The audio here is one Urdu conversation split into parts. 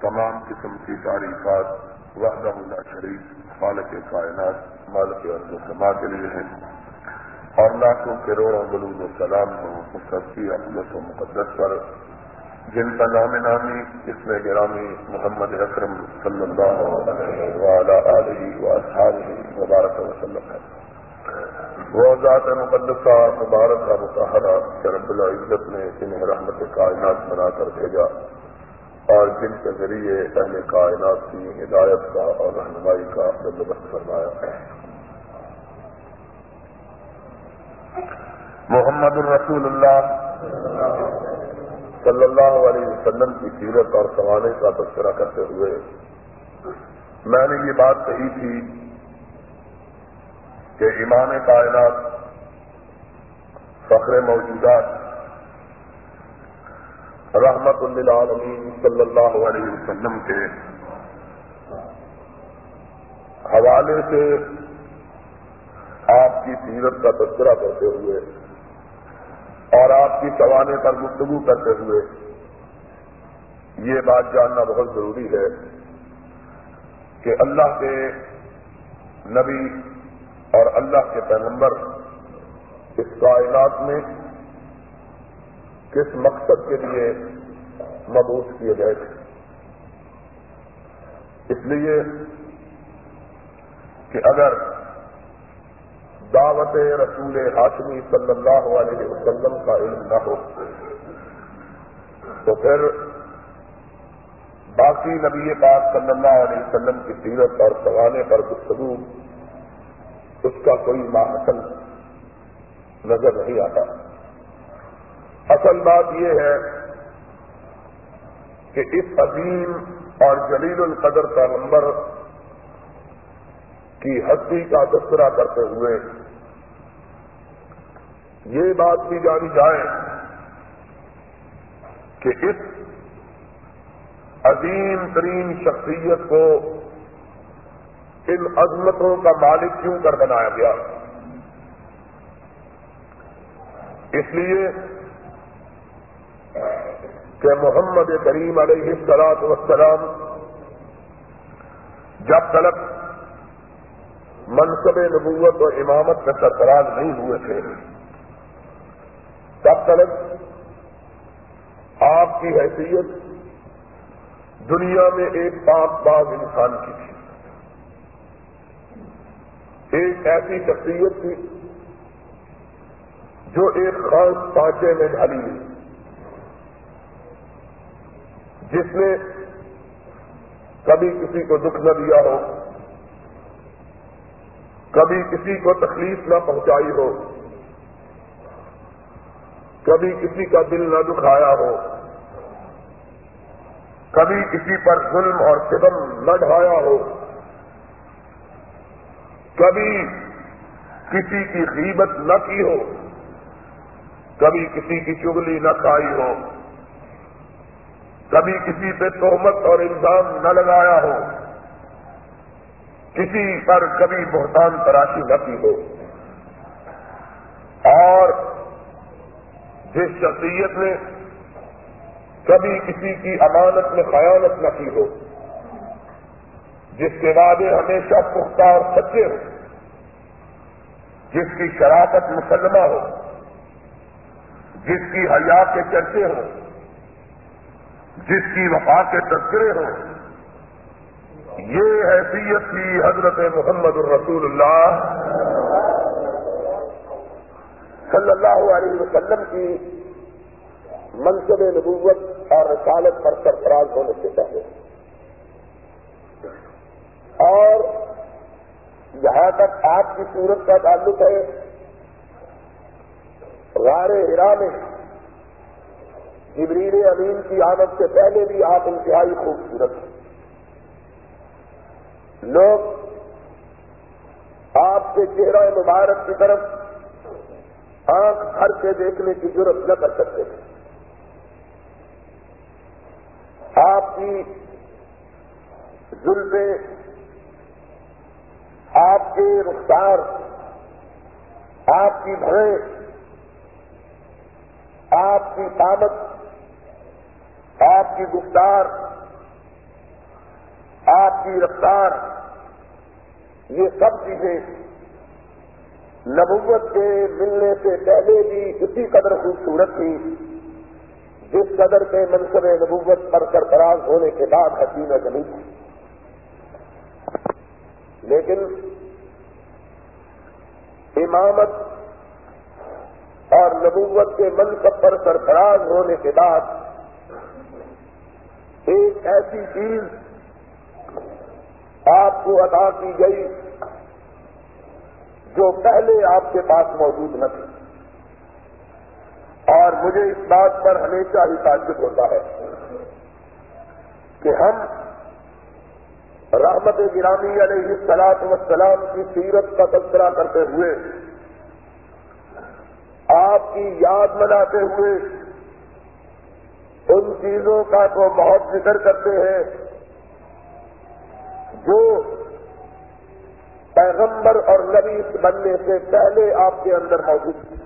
تمام قسم کی تعریفات وحدہ اللہ شریف مالک کائنات، مالک عرض و سما کے لیے ہیں۔ اور لاکھوں کروڑوں بلود و سلام ہو مصفی اقلت و مقدس پر، جن کا نام نامی اس میں گرامی محمد اکرم صلی اللہ علیہ وبارک وسلم ہے وہ ذات مقدسہ، مبارکہ متحرہ رب العزت نے انہیں رحمت کائنات بنا کر بھیجا۔ اور جن کے ذریعے اہل کائنات کی ہدایت کا اور رہنمائی کا بندوبست فرمایا۔ ہے محمد الرسول اللہ صلی اللہ علیہ وسلم کی سیرت اور سوانے کا تذکرہ کرتے ہوئے میں نے یہ بات کہی تھی کہ امام کائنات فخر موجودات رحمت للعالمین صلی اللہ علیہ وسلم کے حوالے سے آپ کی سیرت کا تذکرہ کرتے ہوئے اور آپ کی سوانے پر گفتگو کرتے ہوئے یہ بات جاننا بہت ضروری ہے کہ اللہ کے نبی اور اللہ کے پیغمبر اس کائنات میں کس مقصد کے لیے مبوس کیے گئے تھے۔ اس لیے کہ اگر دعوت رسول ہاشمی صلی اللہ علیہ وسلم کا علم نہ ہو، تو پھر باقی نبی پاک صلی اللہ علیہ وسلم کی سیرت اور سوانے پر گفتگو، اس کا کوئی ماحصل نظر نہیں آتا۔ اصل بات یہ ہے کہ اس عظیم اور جلیل القدر کا نمبر کی ہستی کا تذکرہ کرتے ہوئے یہ بات بھی جانی جائے کہ اس عظیم ترین شخصیت کو ان عظمتوں کا مالک کیوں کر بنایا گیا؟ اس لیے کہ محمد کریم علیہ السلاط وسلام جب تلک منصب نبوت و امامت میں سرفراز نہیں ہوئے تھے، تب تلک آپ کی حیثیت دنیا میں ایک پاک باغ انسان کی تھی۔ ایک ایسی شخصیت تھی جو ایک خاص پانچے میں ڈھالی ہوئی۔ جس نے کبھی کسی کو دکھ نہ دیا ہو، کبھی کسی کو تکلیف نہ پہنچائی ہو، کبھی کسی کا دل نہ دکھایا ہو، کبھی کسی پر ظلم اور ستم نہ ڈھایا ہو، کبھی کسی کی غیبت نہ کی ہو، کبھی کسی کی چگلی نہ کھائی ہو۔ کبھی کسی پہ تہمت اور الزام نہ لگایا ہو، کسی پر کبھی بہتان تراشی نہ کی ہو۔ اور جس شخصیت نے کبھی کسی کی امانت میں خیانت نہ کی ہو، جس کے وعدے ہمیشہ پختہ اور سچے ہو جس کی شراکت مسلمہ ہو، جس کی حیا کے چرچے ہوں جس کی وفا کے تذکرے ہوں۔ یہ حیثیت تھی حضرت محمد الرسول اللہ صلی اللہ علیہ وسلم کی منصب نبوت اور رسالت پر سرفراز ہونے سے پہلے۔ اور جہاں تک آپ کی صورت کا تعلق ہے۔ غار ہرا میں جبریل امین کی آمد سے پہلے بھی آپ انتہائی خوبصورت ہیں۔ لوگ آپ کے چہرہ مبارک کی طرف آنکھ بھر کے دیکھنے کی ضرورت نہ کر سکتے۔ تھے آپ کی ظلمیں آپ کے رفتار آپ کی بھریں آپ کی طاقت آپ کی گفتار، آپ کی رفتار، یہ سب چیزیں نبوت کے ملنے سے پہلے بھی اسی قدر خوبصورت تھی جس قدر کے منصب نبوت پر سرفراز ہونے کے بعد حسین زمین تھی لیکن امامت اور نبوت کے منصب پر سرفراز ہونے کے بعد ایک ایسی چیز آپ کو ادا کی گئی جو پہلے آپ کے پاس موجود نہ تھی۔ اور مجھے اس بات پر ہمیشہ ہی تعجب ہوتا ہے کہ ہم رحمت گرامی علیہ السلاط وسلام کی سیرت کا تذکرہ کرتے ہوئے آپ کی یاد مناتے ہوئے ان چیزوں کا تو بہت ذکر کرتے ہیں جو پیغمبر اور نبی بننے سے پہلے آپ کے اندر موجود تھی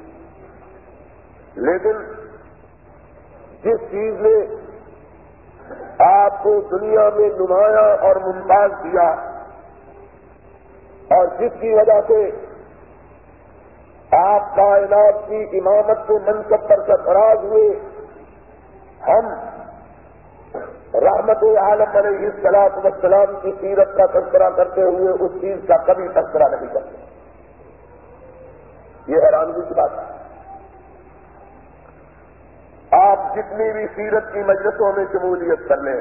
لیکن جس چیز نے آپ کو دنیا میں نمایاں اور ممتاز کیا اور جس کی وجہ سے آپ کائنات کی امامت کے منصب پر سرفراز ہوئے ہم رحمت عالم علیہ السلاط وسلام کی سیرت کا تذکرہ کرتے ہوئے اس چیز کا کبھی تذکرہ نہیں کرتے۔ یہ حیرانگی کی بات ہے۔ آپ جتنی بھی سیرت کی مجلسوں میں شمولیت کر لیں،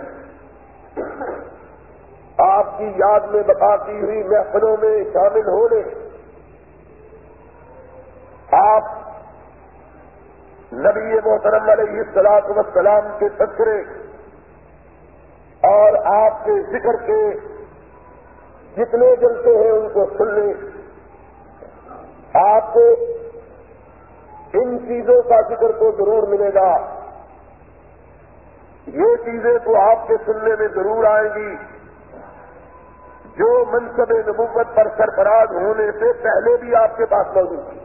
آپ کی یاد میں بتاتی ہوئی محفلوں میں شامل ہو لیں، آپ نبی محترم علیہ السلاط وسلام کے تذکرے اور آپ کے ذکر کے جتنے جلتے ہیں ان کو سن لیں۔ آپ کو ان چیزوں کا ذکر تو ضرور ملے گا۔ یہ چیزیں تو آپ کے سننے میں ضرور آئیں گی۔ جو منصب نبوت پر سرفراز ہونے سے پہلے بھی آپ کے پاس موجود تھی۔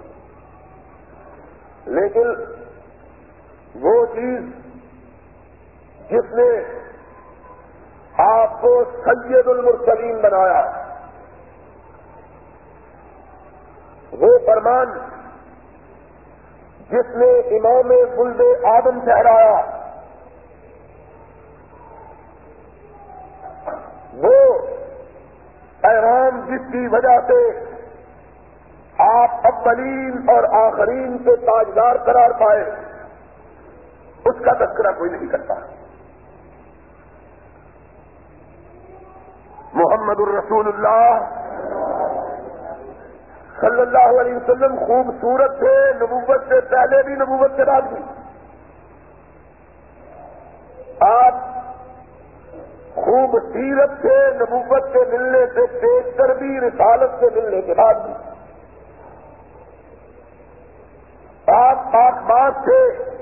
لیکن وہ چیز جس نے آپ کو سید المرسلین بنایا وہ فرمان جس نے امام گلد آدم ٹھہرایا وہ پیغام جس کی وجہ سے آپ اولین اور آخرین کے تاجدار قرار پائے۔ اس کا تذکرہ کوئی نہیں کرتا۔ محمد الرسول اللہ صلی اللہ علیہ وسلم خوبصورت تھے، نبوت سے پہلے بھی نبوت کے بعد بھی۔ آپ خوبصیرت سے نبوت کے ملنے سے پیش کر بھی رسالت سے ملنے کے بعد بھی۔ آپ پاک بات سے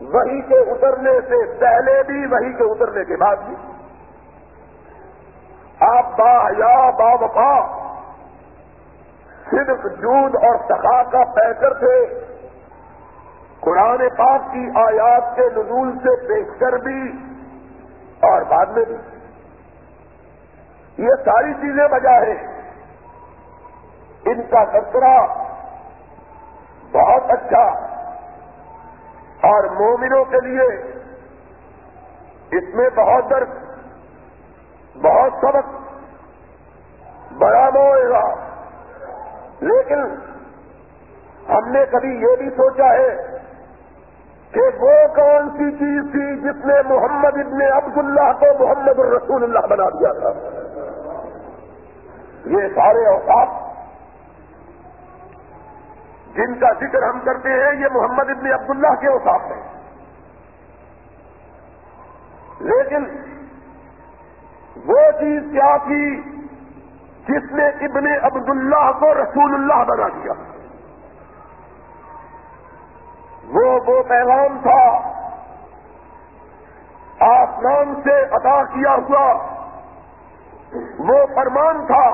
وہی کے اترنے سے پہلے بھی، وہی کے اترنے کے بعد بھی۔ آپ با یا با وفا صرف جود اور سخا کا پیکر تھے۔ قرآن پاک کی آیات کے نزول سے پیش بھی اور بعد میں بھی۔ یہ ساری چیزیں وجہ ہے ان کا سترا بہت اچھا اور مومنوں کے لیے اس میں بہت درد، بہت سبق بڑا موئے گا۔ لیکن ہم نے کبھی یہ بھی سوچا ہے کہ وہ کون سی چیز تھی جس نے محمد ابن عبداللہ کو محمد الرسول اللہ بنا دیا تھا؟ یہ سارے اوقات جن کا ذکر ہم کرتے ہیں، یہ محمد ابن عبداللہ کے اوقات ہیں۔ لیکن وہ چیز کیا تھی جس نے ابن عبداللہ کو رسول اللہ بنا دیا؟ وہ وہ پیغام تھا آسمان سے عطا کیا ہوا، وہ فرمان تھا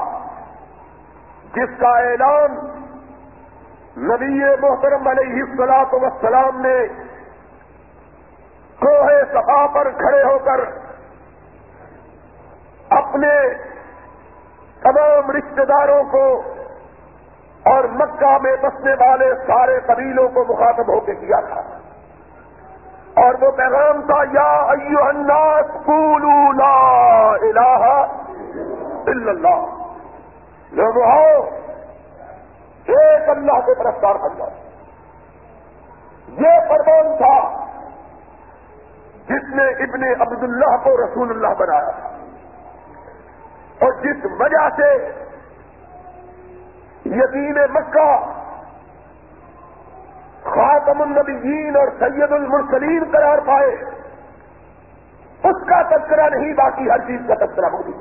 جس کا اعلان نبی محترم علیہ السلاط وسلام نے کوہ صفا پر کھڑے ہو کر اپنے تمام رشتے داروں کو اور مکہ میں بسنے والے سارے قبیلوں کو مخاطب ہو کے کیا تھا اور وہ پیغام تھا، یا ایو الناس قولوا لا الہ الا اللہ۔ لوگ آؤ ایک اللہ کے پرستار کر جاؤ یہ فرمان تھا جس نے ابن عبداللہ کو رسول اللہ بنایا تھا۔ اور جس وجہ سے یقین مکہ، خاتم النبیین اور سید المرسلین قرار پائے، اس کا تذکرہ نہیں، باقی ہر چیز کا تذکرہ ہوگی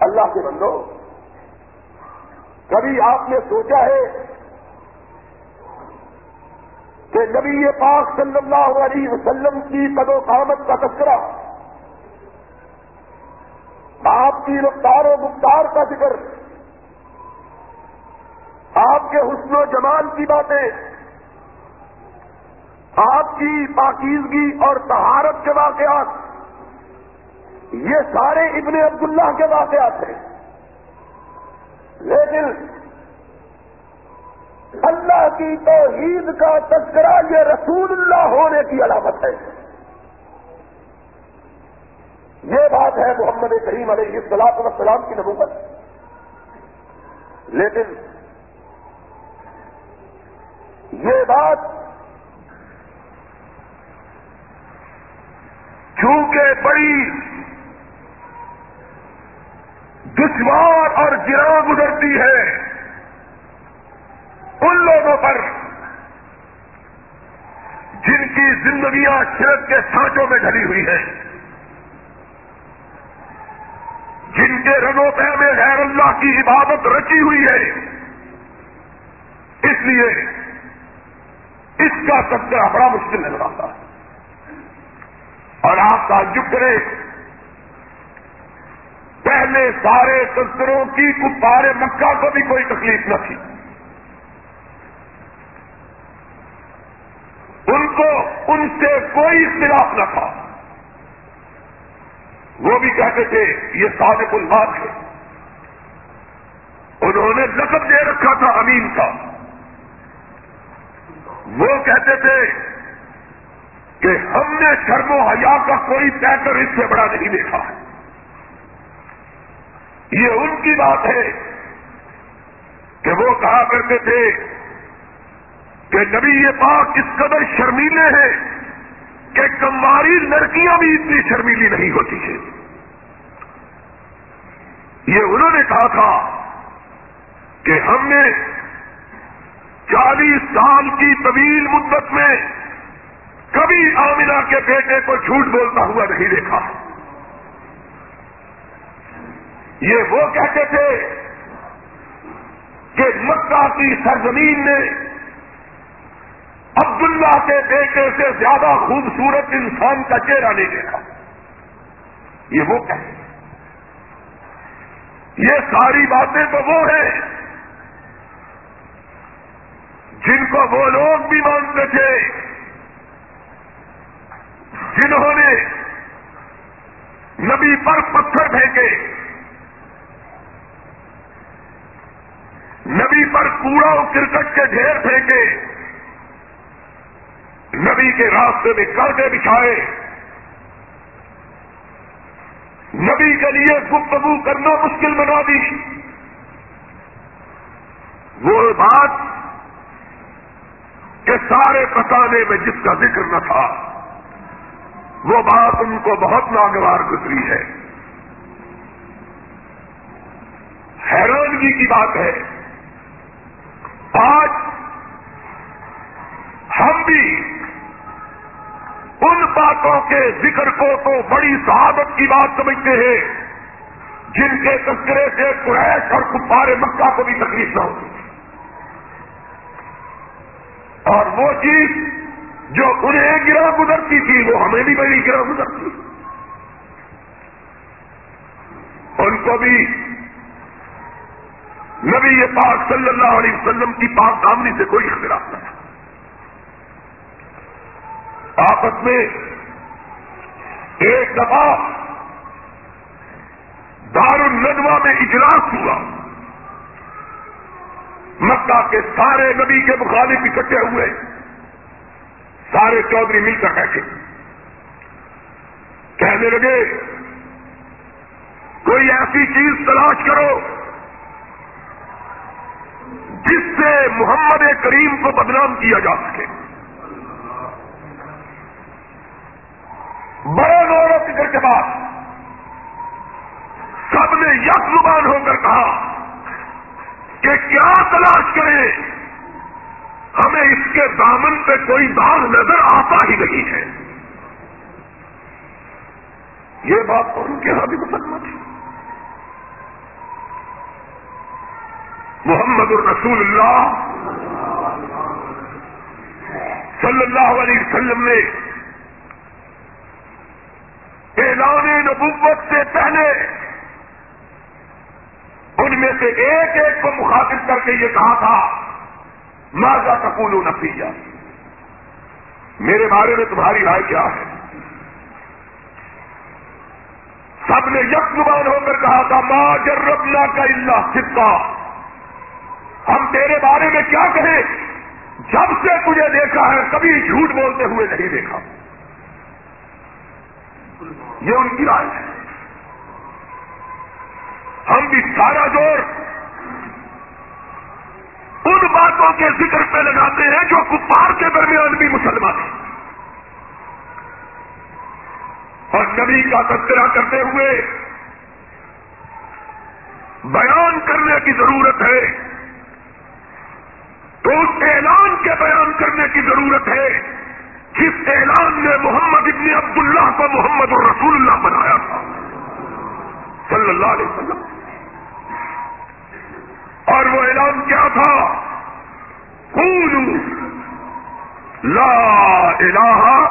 اللہ کے بندو کبھی آپ نے سوچا ہے کہ نبی پاک صلی اللہ علیہ وسلم کی قد و قامت کا تذکرہ، آپ کی رفتار و گفتار کا ذکر، آپ کے حسن و جمال کی باتیں، آپ کی پاکیزگی اور تہارت کے واقعات، یہ سارے ابن عبداللہ کے واقعات ہیں۔ لیکن اللہ کی توحید کا تذکرہ یہ رسول اللہ ہونے کی علامت ہے۔ یہ بات ہے محمد کریم علیہ السلام وسلام کی نبوت۔ لیکن یہ بات چونکہ بڑی دشوار اور گرا گزرتی ہے۔ ان لوگوں پر جن کی زندگیاں شرک کے سانچوں میں ڈلی ہوئی ہیں۔ جن کے رنگوں میں غیر اللہ کی عبادت رچی ہوئی ہے۔ اس لیے اس کا تذکرہ بڑا مشکل نظر آتا ہے۔ اور آپ کا کریں پہلے سارے تذکروں کی کپار مکہ کو بھی کوئی تکلیف نہ تھی۔ ان کو ان سے کوئی اختلاف نہ تھا۔ وہ بھی کہتے تھے، یہ صادق الباد ہے۔ انہوں نے لقب دے رکھا تھا امین کا۔ وہ کہتے تھے کہ ہم نے شرم و حیا کا کوئی پیکر اس سے بڑا نہیں دیکھا۔ ہے یہ ان کی بات ہے کہ وہ کہا کرتے تھے کہ نبی یہ پاک اس قدر شرمیلے ہیں کہ کماری لڑکیاں بھی اتنی شرمیلی نہیں ہوتی ہیں۔ یہ انہوں نے کہا تھا کہ ہم نے چالیس سال کی طویل مدت میں کبھی آمنا کے بیٹے کو جھوٹ بولتا ہوا نہیں دیکھا۔ یہ وہ کہتے تھے کہ مکہ کی سرزمین نے عبداللہ کے بیٹے سے زیادہ خوبصورت انسان کا چہرہ نہیں دیکھا۔ یہ وہ کہتے یہ ساری باتیں تو وہ ہیں جن کو وہ لوگ بھی مانتے تھے، جنہوں نے نبی پر پتھر پھینکے۔ نبی پر کوڑا و کرکٹ کے ڈھیر پھینکے، نبی کے راستے میں کردے بچھائے۔ نبی کے لیے گفتگو کرنا مشکل بنا دی۔ وہ بات کہ سارے پتانے میں جس کا ذکر نہ تھا، وہ بات ان کو بہت ناگوار گزری ہے۔ حیرانگی کی بات ہے۔ آج ہم بھی ان باتوں کے ذکر کو تو بڑی صحابت کی بات سمجھتے ہیں، جن کے تذکرے سے قریش اور کپار مکہ کو بھی تکلیف نہ ہوتی اور وہ چیز جو انہیں گرا گزرتی تھی، وہ ہمیں بھی بڑی گرا گزرتی۔ ان کو بھی نبی پاک صلی اللہ علیہ وسلم کی پاک دامنی سے کوئی اختلاف نہ آپس میں ایک دفعہ دار الندوا میں اجلاس ہوا۔ مکہ کے سارے نبی کے مخالف اکٹھے ہوئے۔ سارے چودھری مل کر بیٹھے۔ کہنے لگے، کوئی ایسی چیز تلاش کرو جس سے محمد کریم کو بدنام کیا جا سکے۔ بڑے غور و فکر کے بعد سب نے یک زبان ہو کر کہا کہ کیا تلاش کریں، ہمیں اس کے دامن پہ کوئی داغ نظر آتا ہی نہیں ہے۔ یہ بات تو ان کے یہاں بھی مسلمہ تھی محمد الرسول اللہ صلی اللہ علیہ وسلم نے اعلان نبوت سے پہلے ان میں سے ایک ایک کو مخاطب کر کے یہ کہا تھا ماضا کپول نفیہ میرے بارے میں تمہاری رائے کیا ہے؟ سب نے یک زبان ہو کر کہا تھا ماں جربنا کا اللہ سکا تیرے بارے میں کیا کہیں جب سے تجھے دیکھا ہے، کبھی جھوٹ بولتے ہوئے نہیں دیکھا۔ یہ ان کی رائے ہے۔ ہم بھی سارا زور ان باتوں کے ذکر پہ لگاتے ہیں جو کپار کے درمیان بھی مسلمان ہیں۔ اور نبی کا تذکرہ کرتے ہوئے بیان کرنے کی ضرورت ہے۔ اس اعلان کے بیان کرنے کی ضرورت ہے۔ جس اعلان نے محمد ابن عبداللہ کو محمد الرسول اللہ بنایا تھا۔ صلی اللہ علیہ وسلم۔ اور وہ اعلان کیا تھا؟ لا الہ۔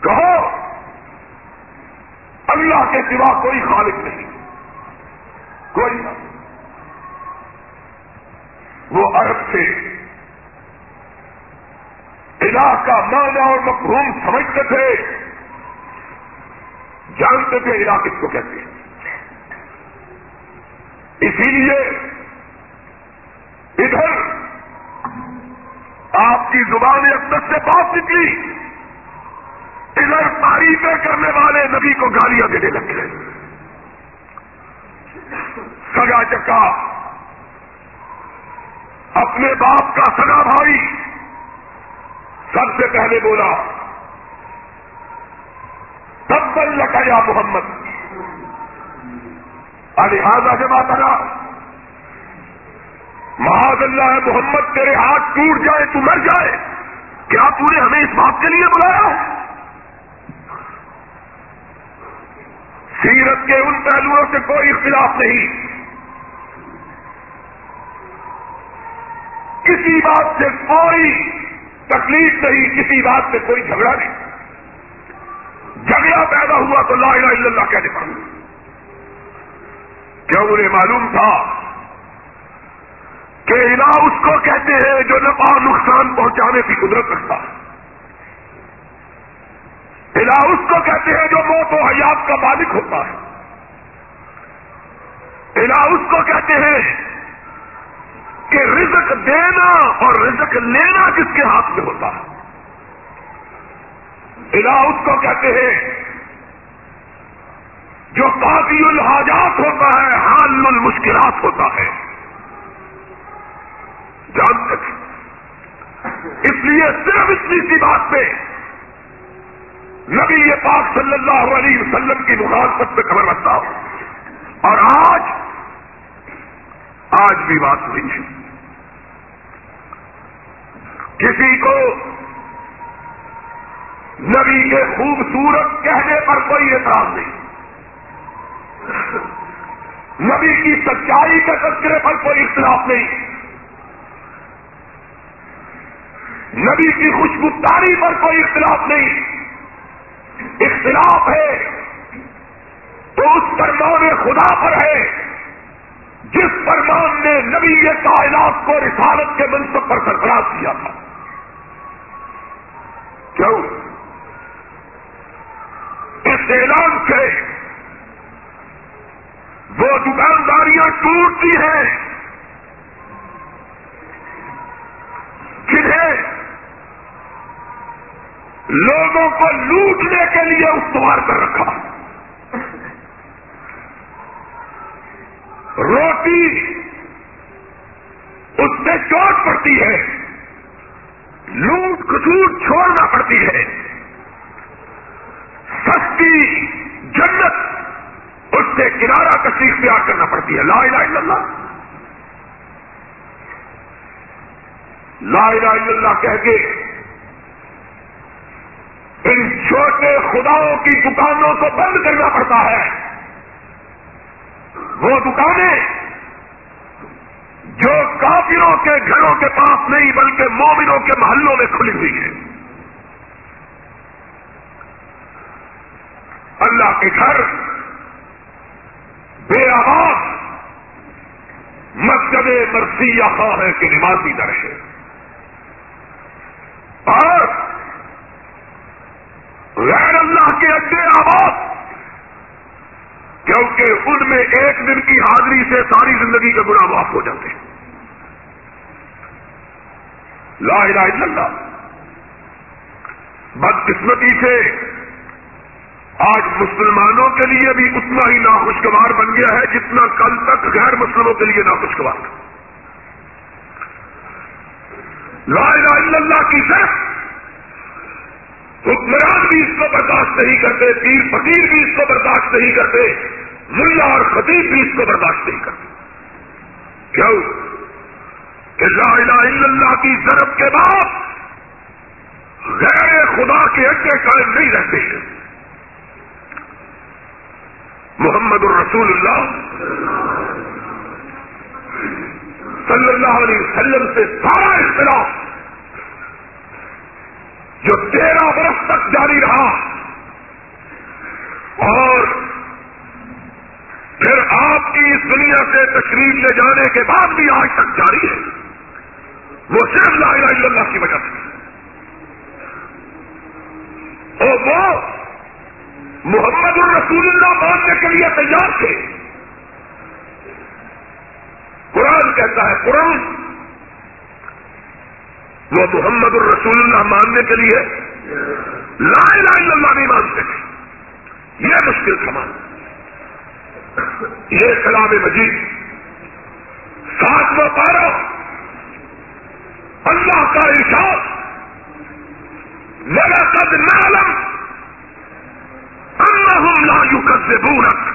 کہو، اللہ کے سوا کوئی خالق نہیں۔ کوئی وہ عرب سے الہ کا معنی اور مفہوم سمجھتے تھے، جانتے تھے الہ کس کو کہتے ہیں۔ اسی لیے ادھر آپ کی زبان اقدس سے بات نکلی۔ ادھر تعریفیں کرنے والے نبی کو گالیاں دینے لگ گئے۔ سگا چکا۔ اپنے باپ کا سگا بھائی۔ سب سے پہلے بولا تب بل لکایا محمد۔ لہذا سے بات آنا محاذ اللہ محمد، تیرے ہاتھ ٹوٹ جائے تو مر جائے۔ کیا تو نے ہمیں اس بات کے لیے بلایا؟ سیرت کے ان پہلوؤں سے کوئی اختلاف نہیں۔ کسی بات سے کوئی تکلیف نہیں، کسی بات سے کوئی جھگڑا نہیں۔ جھگڑا پیدا ہوا تو لا الہ الا اللہ کہنے پڑا کیا انہیں معلوم تھا کہ الہ اس کو کہتے ہیں جو نفع نقصان پہنچانے کی قدرت رکھتا ہے۔ الہ اس کو کہتے ہیں جو موت و حیات کا مالک ہوتا ہے۔ الہ اس کو کہتے ہیں کہ رزق دینا اور رزق لینا کس کے ہاتھ میں ہوتا ہے؟ الہ اس کو کہتے ہیں، جو کافی الحاجات ہوتا ہے، حال المشکلات ہوتا ہے۔ جانتے تھے اس لیے صرف اتنی سی بات پہ نبی یہ پاک صلی اللہ علیہ وسلم کی مخالفت پہ خبر رکھتا ہوں۔ اور آج آج بھی بات ہوئی ہے۔ کسی کو نبی کے خوبصورت کہنے پر کوئی اعتراض نہیں۔ نبی کی سچائی کے تذکرے پر کوئی اختلاف نہیں۔ نبی کی خوشبوداری پر کوئی اختلاف نہیں۔ اختلاف ہے تو اس فرمان خدا پر ہے جس فرمان نے نبی کائنات کو رسالت کے منصب پر سرفراز کیا تھا۔ کیوں؟ اس اعلان سے وہ دکانداریاں ٹوٹتی ہیں جنہیں لوگوں کو لوٹنے کے لیے استوار کر رکھا۔ روٹی اس سے چوٹ پڑتی ہے۔ لوٹ کسوٹ چھوڑنا پڑتی ہے۔ سستی جنت، اس سے کنارہ کسی اختیار کرنا پڑتی ہے۔ لا الہ الا اللہ۔ لا الہ الا اللہ کہہ کے ان چھوٹے خداؤں کی دکانوں کو بند کرنا پڑتا ہے۔ وہ دکانیں جو کافروں کے گھروں کے پاس نہیں بلکہ مومنوں کے محلوں میں کھلی ہوئی ہے۔ اللہ کے گھر، بے آواز، مسجد مرسی یا خواہ ہے کہ نمازی در ہے اور غیر اللہ کے اڈے آواز، کیونکہ ان میں ایک دن کی حاضری سے ساری زندگی کے گناہ معاف ہو جاتے ہیں۔ لا الہ الا اللہ۔ بدقسمتی سے آج مسلمانوں کے لیے بھی اتنا ہی ناخوشگوار بن گیا ہے جتنا کل تک غیر مسلموں کے لیے ناخوشگوار تھا۔ لا الہ الا اللہ کی طرف حکمران بھی اس کو برداشت نہیں کرتے، پیر فقیر بھی اس کو برداشت نہیں کرتے ملا اور خطیب بھی اس کو برداشت نہیں کرتے۔ کیوں؟ لا الہ الا اللہ کی ضرب کے بعد غیر خدا کے اڈے قائم نہیں رہتے ہیں۔ محمد الرسول اللہ صلی اللہ علیہ وسلم سے سارا اختلاف جو تیرہ برس تک جاری رہا اور پھر آپ کی اس دنیا سے تشریف لے جانے کے بعد بھی آج تک جاری ہے۔ وہ صرف لا الہ الا اللہ کی وجہ سے۔ اور وہ محمد الرسول اللہ ماننے کے لیے تیار تھے۔ قرآن کہتا ہے، قرآن۔ وہ محمد الرسول اللہ ماننے کے لیے لا الہ الا اللہ نہیں مانتے تھے۔ یہ مشکل تھا یہ کلام مجید۔ ساتواں پارہ اللہ کا ارشاد ذرا قد نعلم انہم لا یکذبونک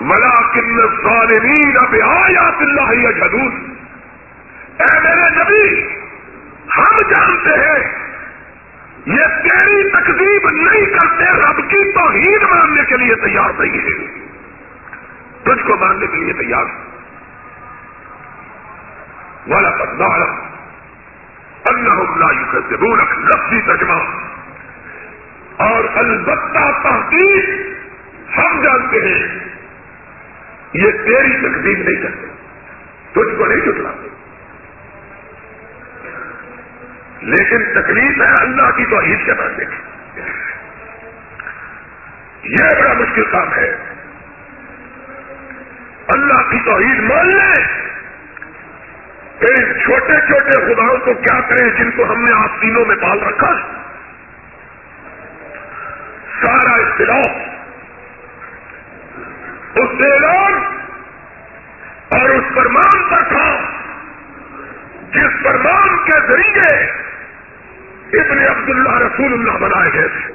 ولكن الظالمین بآیات اللہ یجھدون اے میرے نبی، ہم جانتے ہیں، یہ تیری تقزیب نہیں کرتے، رب کی توحید ماننے کے لیے تیار نہیں ہے تجھ کو ماننے کے لیے تیار والا پدار اللہ لا رونق لفظی تجمہ اور البتہ تحقیق ہم جانتے ہیں، یہ تیری تقدیم نہیں کرتے، تجھ کو نہیں جٹلاتے لیکن تکلیف ہے اللہ کی توحید کے ماننے کی یہ بڑا مشکل کام ہے۔ اللہ کی توحید مان لیں ان چھوٹے چھوٹے خداؤں کو کیا کریں جن کو ہم نے آستینوں میں پال رکھا ہے؟ سارا اختلاف، اس اعلان اور اس فرمان پر تھا جس فرمان کے ذریعے ابن عبداللہ رسول اللہ بنائے گئے تھے۔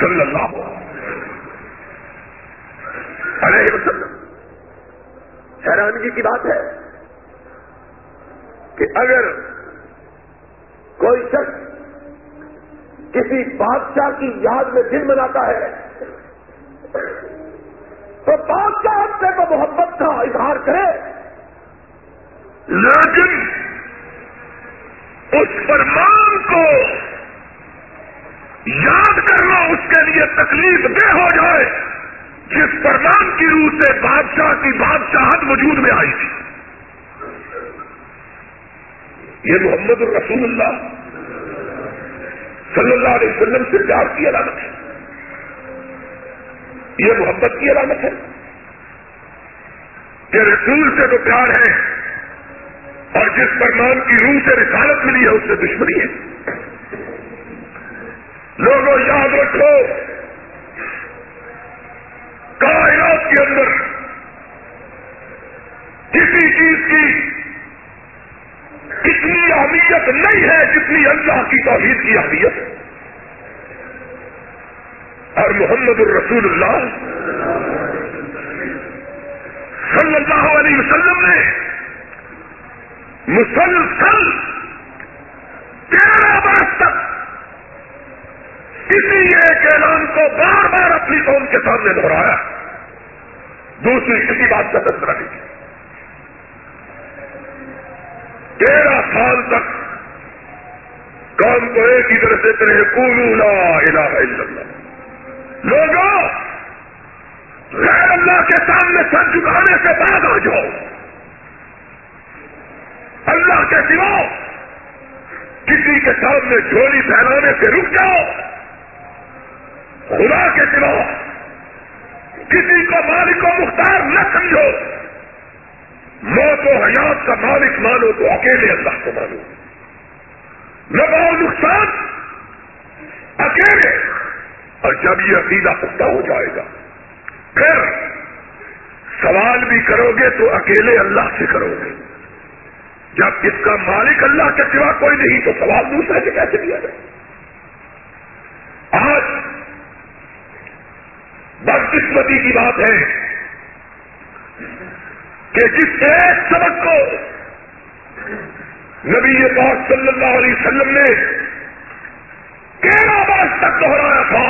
صلی اللہ علیہ وسلم۔ حیرانگی کی بات ہے۔ کہ اگر کوئی شخص کسی بادشاہ کی یاد میں دل مناتا ہے، تو بادشاہ اپنے کو محبت کا اظہار کرے۔ لیکن اس فرمان کو یاد کرنا اس کے لیے تکلیف دہ ہو جائے جس فرمان کی روح سے بادشاہ کی بادشاہت وجود میں آئی تھی۔ یہ محمد الرسول اللہ صلی اللہ علیہ وسلم سے پیار کی علامت ہے۔ یہ محبت کی علامت ہے۔ کہ رسول سے تو پیار ہے اور جس فرمان کی روح سے رسالت ملی ہے، اس سے دشمنی ہے۔ لوگوں، یاد رکھو، کائنات کے اندر کسی چیز کی اہمیت نہیں ہے جتنی اللہ کی توحید کی اہمیت اور محمد الرسول اللہ صلی اللہ علیہ وسلم نے مسلسل تیرہ برس تک کسی ایک اعلان کو بار بار اپنی قوم کے سامنے دہرایا۔ دوسری کسی بات کا تذکرہ نہیں کیا۔ تیرہ سال تک کام کو ایک ہی طرح سے تیرے لا الہ الا اللہ۔ لوگوں غیر اللہ کے سامنے سر جھکانے سے بعد آ جاؤ۔ اللہ کے سوا کسی کے سامنے جھولی پھیلانے سے رک جاؤ۔ خدا کے سوا کسی کو مالک و مختار نہ سمجھو۔ موت و حیات کا مالک مانو تو اکیلے اللہ کو مانو۔ نفا نقصان، اکیلے۔ اور جب یہ عقیدہ پختہ ہو جائے گا، پھر سوال بھی کرو گے تو اکیلے اللہ سے کرو گے۔ جب اس کا مالک اللہ کے سوا کوئی نہیں تو سوال دوسرے سے کیسے دیا جائے؟ آج بدقسمتی کی بات ہے۔ کہ جس ایک سبق کو نبی پاک صلی اللہ علیہ وسلم نے تیرہ برس تک دہرایا تھا،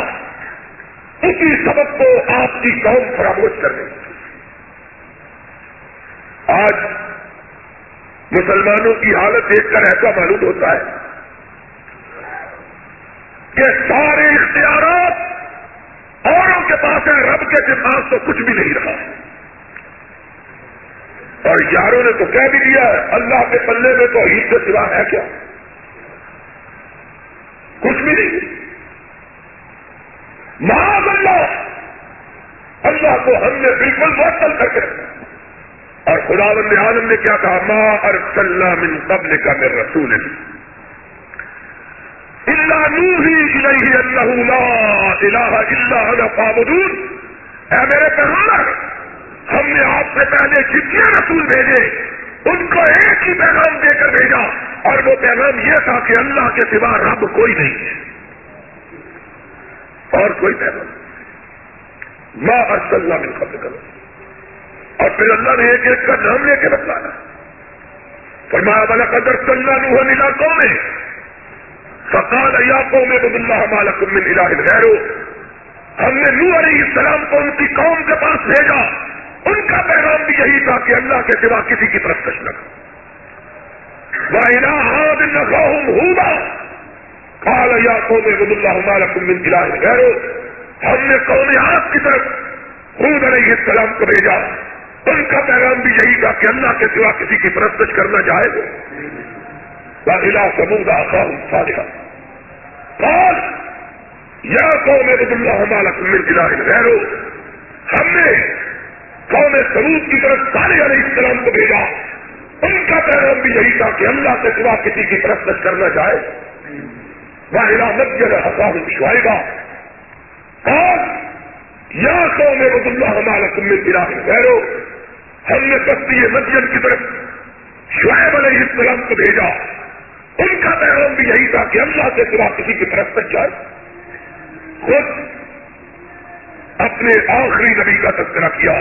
اسی سبق کو آپ کی قوم فراموش کر رہی آج مسلمانوں کی حالت دیکھ کر ایسا معلوم ہوتا ہے کہ سارے اختیارات اوروں کے پاس ہیں، رب کے دماغ تو کچھ بھی نہیں رہا۔ اور یاروں نے تو کہہ بھی دیا ہے، اللہ کے پلے میں تو عید سے سوا ہے کیا؟ کچھ بھی نہیں۔ محاذ اللہ۔ اللہ کو ہم نے بالکل معطل کر کے اور خدا بند عالم نے کیا کہا؟ ماں ارسل من قبل کا میرے رسول اللہ نو ہی نہیں اللہ الہ الا پابدون اے میرے پیغمبر ہم نے آپ سے پہلے جتنے رسول بھیجے، ان کو ایک ہی پیغام دے کر بھیجا، اور وہ پیغام یہ تھا کہ اللہ کے سوا رب کوئی نہیں ہے۔ اور کوئی پیغام ماں ارس اللہ میں قبل کرو اور پھر اللہ نے ایک ایک کا نام لے کے بتلانا فرمایا والا قدر صلی اللہ علاقوں میں فقال علاقوں میں بد اللہ مالک من الہ غیر ہم نے نو علیہ السلام کو ان کی قوم کے پاس بھیجا۔ ان کا پیغام بھی یہی تھا کہ اللہ کے سوا کسی کی طرف کش نہ ہوگا کال یا قوم عبد اللہ من الہ غیر ہم نے قوم آپ کی طرف خود علیہ السلام کو بھیجا۔ ان کا پیغام بھی یہی تھا کہ اللہ کے سوا کسی کی پرستش کرنا چاہے گا لا سمودا خاؤ صالحہ قال یا قوم عبد اللہ من الہ غیر ہم نے قوم سرود کی طرف سارے علیہ السلام کو بھیجا۔ ان کا پیغام بھی یہی تھا کہ اللہ کے سوا کسی کی طرف کرنا چاہے وہ علامت حساب شعائے گا اور یا قوم عبد اللہ ہمارا سمے گرا غیرو، ہم نے بستی مدین کی طرف شعیب علیہ السلام کو بھیجا۔ ان کا پیغام بھی یہی تھا کہ اللہ کے سوا کسی کی طرف جائے۔ خود اپنے آخری نبی کا تذکرہ کیا۔